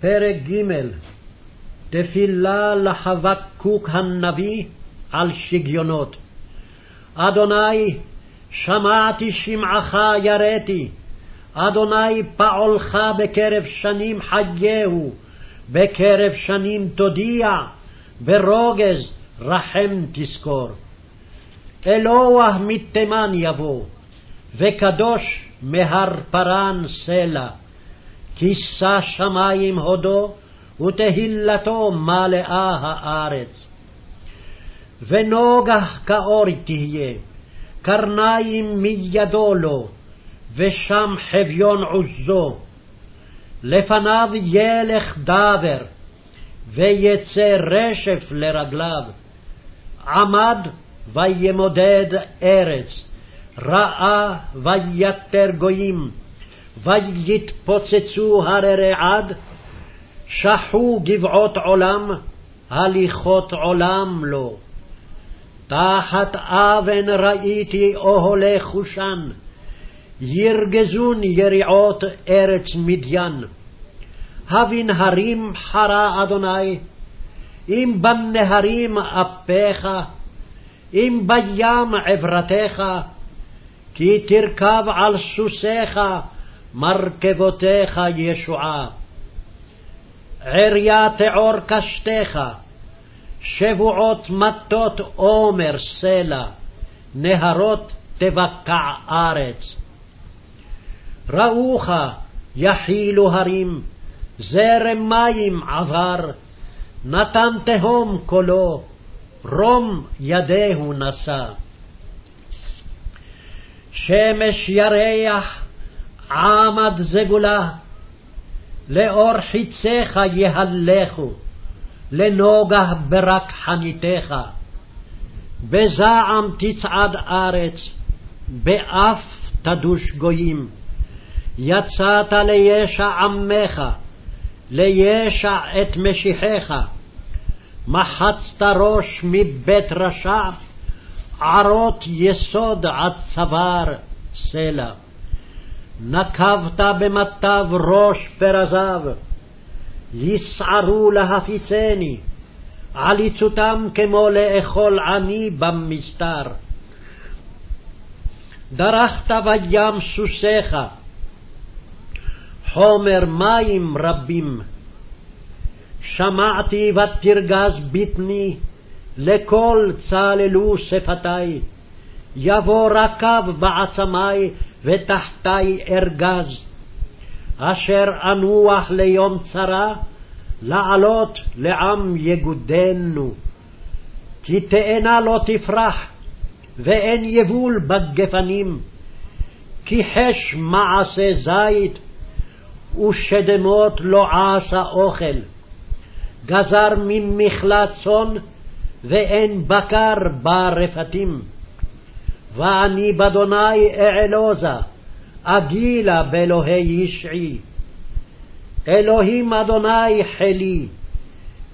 פרק ג' תפילה לחבקוק הנביא על שגיונות. אדוני, שמעתי שמעך יראתי, אדוני פעולך בקרב שנים חייהו, בקרב שנים תודיע, ברוגז רחם תזכור. אלוה מתימן יבוא, וקדוש מהר פרן סלע. כיסה שמים הודו, ותהילתו מלאה הארץ. ונוגח כאור תהיה, קרניים מידו לו, ושם חביון עוזו. לפניו ילך דבר, ויצא רשף לרגליו. עמד וימודד ארץ, ראה ויתר גויים, ויתפוצצו הררי עד, שחו גבעות עולם, הליכות עולם לו. תחת אבן ראיתי אוהלי חושן, ירגזון יריעות ארץ מדיין. הבין הרים חרה אדוני, אם בנהרים אפיך, אם בים עברתך, כי תרכב על סוסיך, מרכבותיך ישועה. עריה תעור קשתך, שבועות מטות עומר סלע, נהרות תבקע ארץ. ראוך יחילו הרים, זרם מים עבר, נתן תהום קולו, רום ידהו נשא. שמש ירח עמד זגולה, לאור חיציך יהלכו, לנוגה ברק חניתך. בזעם תצעד ארץ, באף תדוש גויים. יצאת לישע עמך, לישע את משיחך. מחצת ראש מבית רשע, ערות יסוד עד צוואר סלע. נקבת במטב ראש פרזיו, יסערו להפיצני, עליצותם כמו לאכול עני במסתר. דרכת בים סוסיך, חומר מים רבים. שמעתי ותרגז בטני, לקול צללו שפתי. יבוא רקב בעצמי, ותחתי ארגז. אשר אנוח ליום צרה, לעלות לעם יגודנו. כי תאנה לא תפרח, ואין יבול בגפנים. כי חש מעשה זית, ושדמות לא עשה אוכל. גזר ממכלה צאן, ואין בקר ברפתים. ואני באדוני אעלוזה, אגילה באלוהי ישעי. אלוהים אדוני חלי,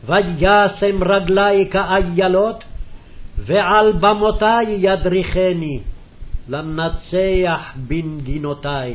וישם רגלי כאיילות, ועל במותי ידריכני, לנצח בנגינותי.